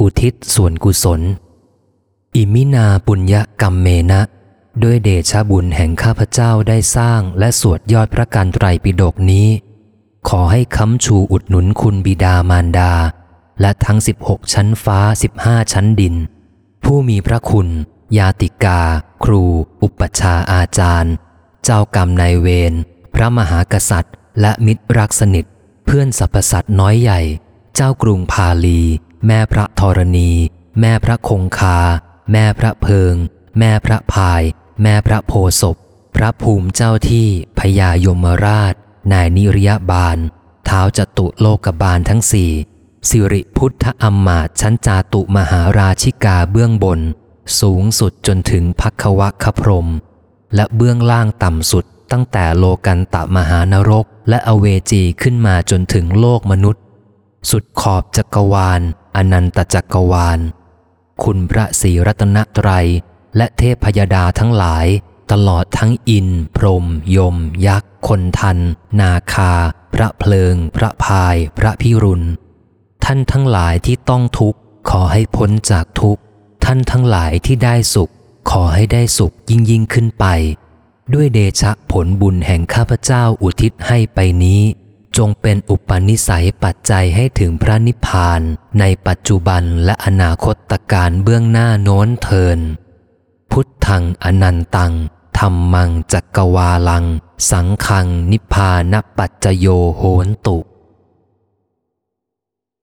อุทิศส่วนกุศล อิมินาปุญญกรรมเมนะ ด้วยเดชะบุญแห่งข้าพเจ้าได้สร้างและสวดยอดพระการไตรปิฎกนี้ ขอให้ค้ำชูอุดหนุนคุณบิดามารดา และทั้ง 16 ชั้นฟ้า 15 ชั้นดิน ผู้มีพระคุณ ยาติกา ครู อุปชาอาจารย์ เจ้ากรรมนายเวรพระมหากษัตริย์ และมิตรรักสนิท เพื่อนสรรพสัตว์น้อยใหญ่ เจ้ากรุงพาลี แม่พระธรณี แม่พระคงคา แม่พระเพิง แม่พระพาย แม่พระโพศพ พระภูมิเจ้าที่พญายมราช นายนิริยบาล เท้าจตุโลกบาลทั้งสี่สิริพุทธอัมมาตชั้นจาตุมหาราชิกาเบื้องบน สูงสุดจนถึงพักควะคพรม และเบื้องล่างต่ำสุดตั้งแต่โลกันตะมหานรก และอเวจีขึ้นมาจนถึงโลกมนุษย์ สุดขอบจักรวาล อนันตจักรวาล คุณพระศรีรัตนตรัย และเทพพยดาทั้งหลาย ตลอดทั้งอิน พรม ยม ยักษ์ คนทัน นาคา พระเพลิง พระพาย พระพิรุณ ท่านทั้งหลายที่ต้องทุกข์ขอให้พ้นจากทุกข์ ท่านทั้งหลายที่ได้สุข ขอให้ได้สุขยิ่งยิ่งขึ้นไป ด้วยเดชะผลบุญแห่งข้าพเจ้าอุทิศให้ไปนี้ จงเป็นอุปนิสัยปัจจัยให้ถึงพระนิพพานในปัจจุบันและอนาคตการเบื้องหน้าโน้นเทิน พุทธังอนันตังธรรมังจักกวาลัง สังคังนิพพานปัจจโยโหนตุ